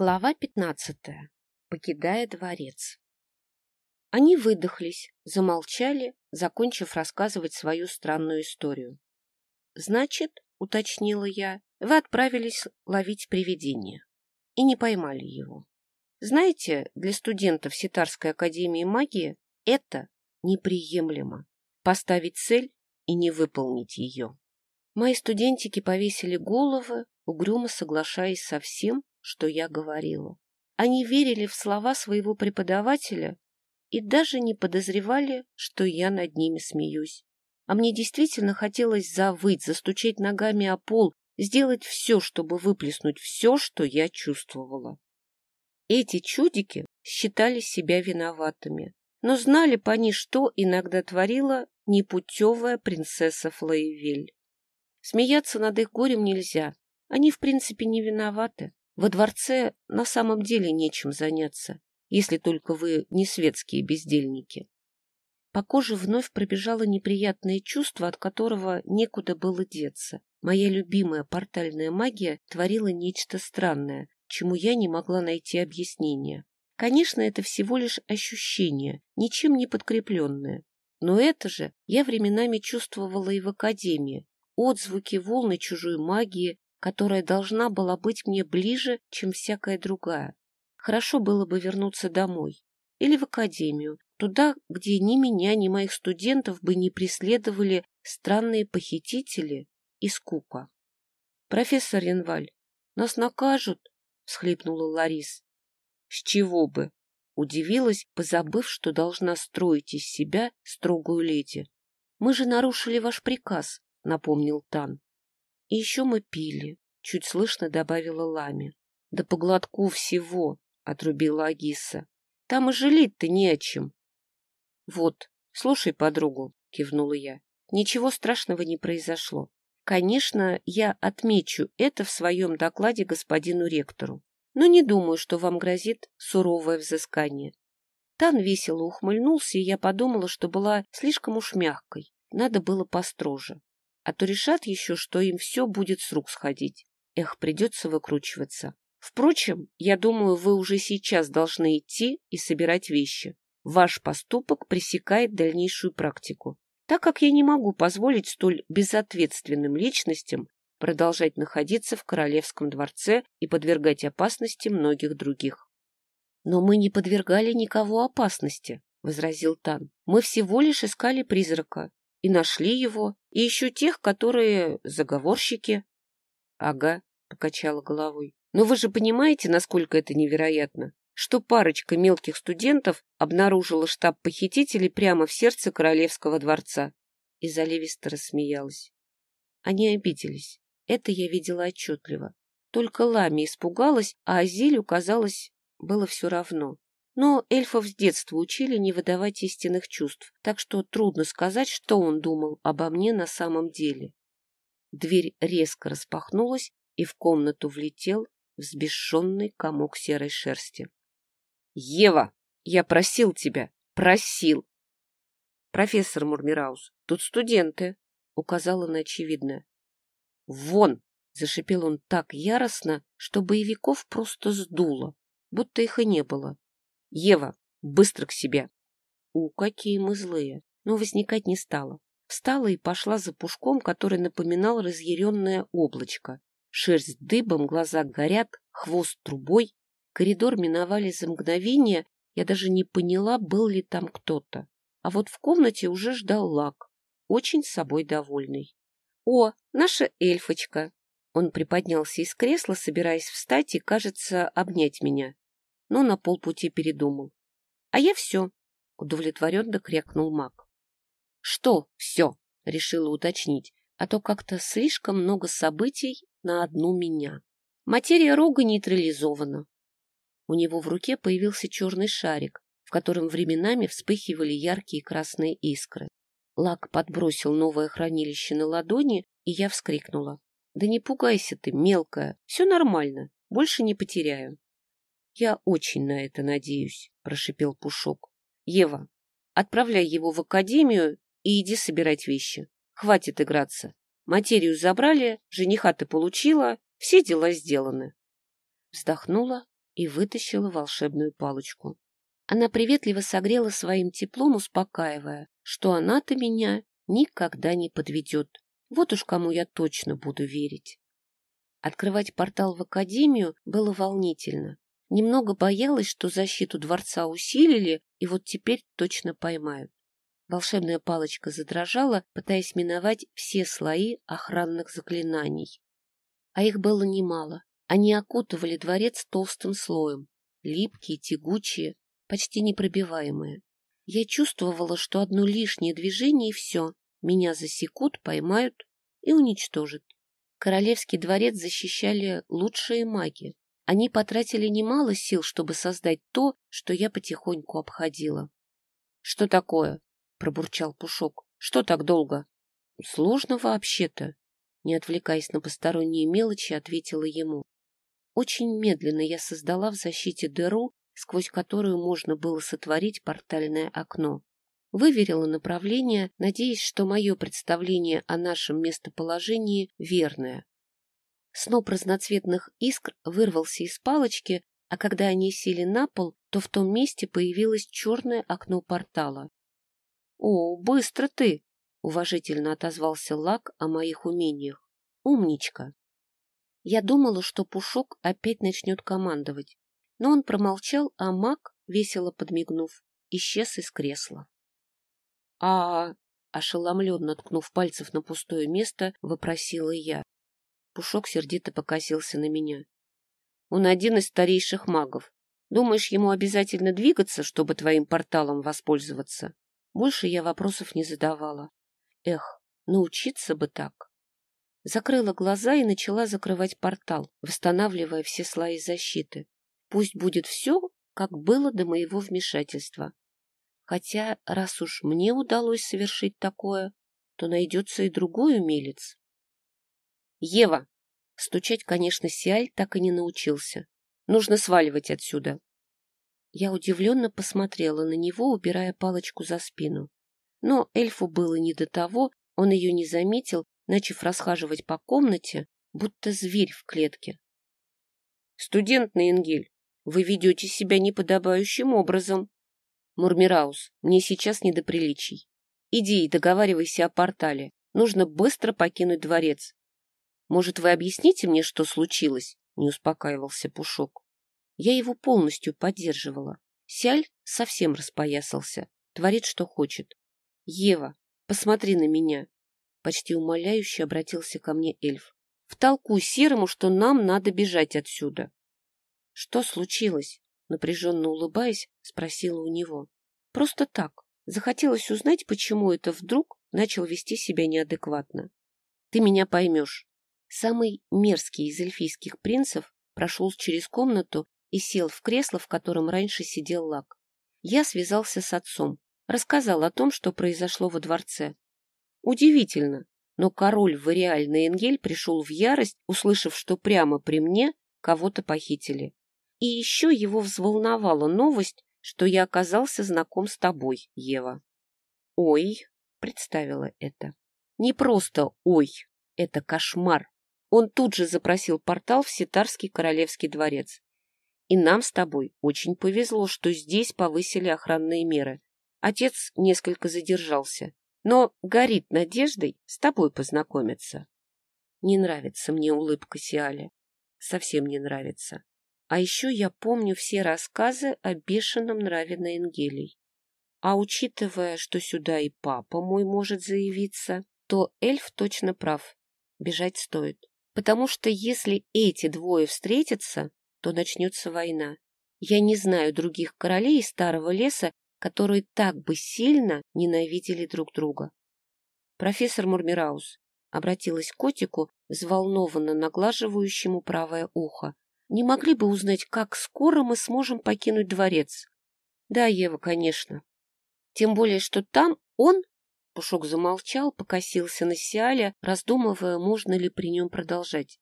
Глава пятнадцатая. Покидая дворец. Они выдохлись, замолчали, закончив рассказывать свою странную историю. «Значит, — уточнила я, — вы отправились ловить привидение и не поймали его. Знаете, для студентов Ситарской академии магии это неприемлемо — поставить цель и не выполнить ее. Мои студентики повесили головы, угрюмо соглашаясь со всем, что я говорила. Они верили в слова своего преподавателя и даже не подозревали, что я над ними смеюсь. А мне действительно хотелось завыть, застучать ногами о пол, сделать все, чтобы выплеснуть все, что я чувствовала. Эти чудики считали себя виноватыми, но знали по они, что иногда творила непутевая принцесса Флоевель. Смеяться над их горем нельзя, они в принципе не виноваты. Во дворце на самом деле нечем заняться, если только вы не светские бездельники. По коже вновь пробежало неприятное чувство, от которого некуда было деться. Моя любимая портальная магия творила нечто странное, чему я не могла найти объяснение. Конечно, это всего лишь ощущение, ничем не подкрепленное. Но это же я временами чувствовала и в академии. Отзвуки волны чужой магии, которая должна была быть мне ближе, чем всякая другая. Хорошо было бы вернуться домой или в академию, туда, где ни меня, ни моих студентов бы не преследовали странные похитители и скука. — Профессор Янваль, нас накажут, — всхлипнула Ларис. — С чего бы? — удивилась, позабыв, что должна строить из себя строгую леди. — Мы же нарушили ваш приказ, — напомнил Тан. И еще мы пили, — чуть слышно добавила Лами. — Да по глотку всего, — отрубила Агиса. — Там и жалеть-то не о чем. — Вот, слушай подругу, — кивнула я. Ничего страшного не произошло. Конечно, я отмечу это в своем докладе господину ректору, но не думаю, что вам грозит суровое взыскание. Тан весело ухмыльнулся, и я подумала, что была слишком уж мягкой. Надо было построже а то решат еще, что им все будет с рук сходить. Эх, придется выкручиваться. Впрочем, я думаю, вы уже сейчас должны идти и собирать вещи. Ваш поступок пресекает дальнейшую практику, так как я не могу позволить столь безответственным личностям продолжать находиться в королевском дворце и подвергать опасности многих других. Но мы не подвергали никого опасности, — возразил Тан. Мы всего лишь искали призрака и нашли его, и еще тех, которые заговорщики. — Ага, — покачала головой. — Но вы же понимаете, насколько это невероятно, что парочка мелких студентов обнаружила штаб похитителей прямо в сердце королевского дворца. И заливисто рассмеялась. Они обиделись. Это я видела отчетливо. Только Лами испугалась, а Азилю, казалось, было все равно. Но эльфов с детства учили не выдавать истинных чувств, так что трудно сказать, что он думал обо мне на самом деле. Дверь резко распахнулась, и в комнату влетел взбешенный комок серой шерсти. — Ева, я просил тебя, просил! — Профессор Мурмираус, тут студенты, — указала на очевидное. — Вон! — зашипел он так яростно, что боевиков просто сдуло, будто их и не было. Ева, быстро к себе. У, какие мы злые. Но возникать не стало. Встала и пошла за пушком, который напоминал разъяренное облачко. Шерсть дыбом, глаза горят, хвост трубой. Коридор миновали за мгновение, я даже не поняла, был ли там кто-то. А вот в комнате уже ждал Лак, очень собой довольный. «О, наша эльфочка!» Он приподнялся из кресла, собираясь встать и, кажется, обнять меня но на полпути передумал. — А я все, — удовлетворенно крякнул маг. — Что все? — решила уточнить, а то как-то слишком много событий на одну меня. Материя рога нейтрализована. У него в руке появился черный шарик, в котором временами вспыхивали яркие красные искры. Лак подбросил новое хранилище на ладони, и я вскрикнула. — Да не пугайся ты, мелкая, все нормально, больше не потеряю. Я очень на это надеюсь, прошипел Пушок. Ева, отправляй его в академию и иди собирать вещи. Хватит играться. Материю забрали, жениха ты получила, все дела сделаны. Вздохнула и вытащила волшебную палочку. Она приветливо согрела своим теплом, успокаивая, что она-то меня никогда не подведет. Вот уж кому я точно буду верить. Открывать портал в академию было волнительно. Немного боялась, что защиту дворца усилили, и вот теперь точно поймают. Волшебная палочка задрожала, пытаясь миновать все слои охранных заклинаний. А их было немало. Они окутывали дворец толстым слоем, липкие, тягучие, почти непробиваемые. Я чувствовала, что одно лишнее движение и все. Меня засекут, поймают и уничтожат. Королевский дворец защищали лучшие маги. Они потратили немало сил, чтобы создать то, что я потихоньку обходила. — Что такое? — пробурчал Пушок. — Что так долго? — Сложно вообще-то. Не отвлекаясь на посторонние мелочи, ответила ему. Очень медленно я создала в защите дыру, сквозь которую можно было сотворить портальное окно. Выверила направление, надеясь, что мое представление о нашем местоположении верное. Сноп разноцветных искр вырвался из палочки, а когда они сели на пол, то в том месте появилось черное окно портала. — О, быстро ты! — уважительно отозвался Лак о моих умениях. — Умничка! Я думала, что Пушок опять начнет командовать, но он промолчал, а маг, весело подмигнув, исчез из кресла. — А, ошеломленно ткнув пальцев на пустое место, вопросила я. Пушок сердито покосился на меня. — Он один из старейших магов. Думаешь, ему обязательно двигаться, чтобы твоим порталом воспользоваться? Больше я вопросов не задавала. Эх, научиться бы так. Закрыла глаза и начала закрывать портал, восстанавливая все слои защиты. Пусть будет все, как было до моего вмешательства. Хотя, раз уж мне удалось совершить такое, то найдется и другой умелец. Ева! Стучать, конечно, Сиаль так и не научился. Нужно сваливать отсюда. Я удивленно посмотрела на него, убирая палочку за спину. Но эльфу было не до того, он ее не заметил, начав расхаживать по комнате, будто зверь в клетке. — Студент Наингель, вы ведете себя неподобающим образом. Мурмираус, мне сейчас не до приличий. Иди и договаривайся о портале. Нужно быстро покинуть дворец. Может, вы объясните мне, что случилось? Не успокаивался Пушок. Я его полностью поддерживала. Сяль совсем распоясался, творит, что хочет. Ева, посмотри на меня. Почти умоляюще обратился ко мне эльф. Втолкуй Серому, что нам надо бежать отсюда. Что случилось? Напряженно улыбаясь, спросила у него. Просто так. Захотелось узнать, почему это вдруг начал вести себя неадекватно. Ты меня поймешь. Самый мерзкий из эльфийских принцев прошел через комнату и сел в кресло, в котором раньше сидел Лак. Я связался с отцом, рассказал о том, что произошло во дворце. Удивительно, но король Вариаль Энгель пришел в ярость, услышав, что прямо при мне кого-то похитили. И еще его взволновала новость, что я оказался знаком с тобой, Ева. Ой, представила это. Не просто ой, это кошмар. Он тут же запросил портал в Ситарский королевский дворец. И нам с тобой очень повезло, что здесь повысили охранные меры. Отец несколько задержался, но горит надеждой с тобой познакомиться. Не нравится мне улыбка Сиали. Совсем не нравится. А еще я помню все рассказы о бешеном нраве на Энгелей. А учитывая, что сюда и папа мой может заявиться, то эльф точно прав. Бежать стоит. Потому что если эти двое встретятся, то начнется война. Я не знаю других королей Старого леса, которые так бы сильно ненавидели друг друга. Профессор Мурмираус обратилась к котику, взволнованно наглаживающему правое ухо. Не могли бы узнать, как скоро мы сможем покинуть дворец? Да, Ева, конечно. Тем более, что там он... Пушок замолчал, покосился на Сиаля, раздумывая, можно ли при нем продолжать.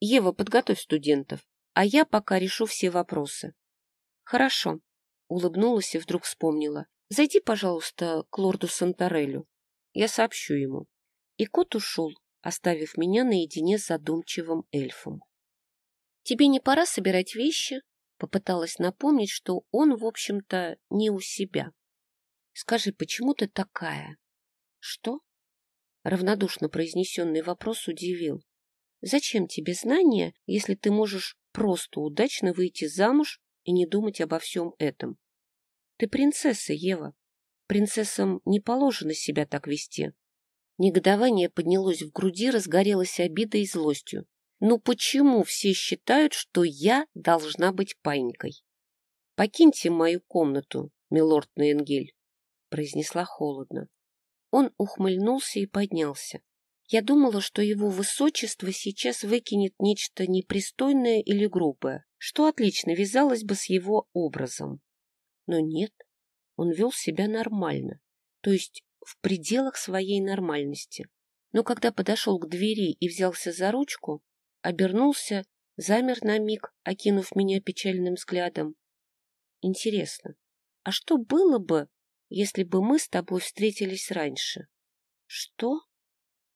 Ева, подготовь студентов, а я пока решу все вопросы. Хорошо. Улыбнулась и вдруг вспомнила. Зайди, пожалуйста, к лорду Санторелю. Я сообщу ему. И кот ушел, оставив меня наедине с задумчивым эльфом. Тебе не пора собирать вещи? Попыталась напомнить, что он, в общем-то, не у себя. Скажи, почему ты такая? Что? Равнодушно произнесенный вопрос удивил. Зачем тебе знания, если ты можешь просто удачно выйти замуж и не думать обо всем этом? Ты принцесса, Ева. Принцессам не положено себя так вести. Негодование поднялось в груди, разгорелось обидой и злостью. Ну почему все считают, что я должна быть паинькой? Покиньте мою комнату, милорд Наенгель, произнесла холодно. Он ухмыльнулся и поднялся. Я думала, что его высочество сейчас выкинет нечто непристойное или грубое, что отлично вязалось бы с его образом. Но нет, он вел себя нормально, то есть в пределах своей нормальности. Но когда подошел к двери и взялся за ручку, обернулся, замер на миг, окинув меня печальным взглядом. Интересно, а что было бы, если бы мы с тобой встретились раньше? Что?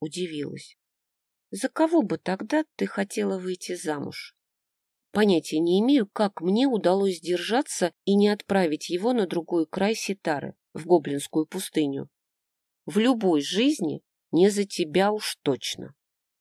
Удивилась. За кого бы тогда ты хотела выйти замуж? Понятия не имею, как мне удалось сдержаться и не отправить его на другой край Ситары, в Гоблинскую пустыню. В любой жизни не за тебя уж точно.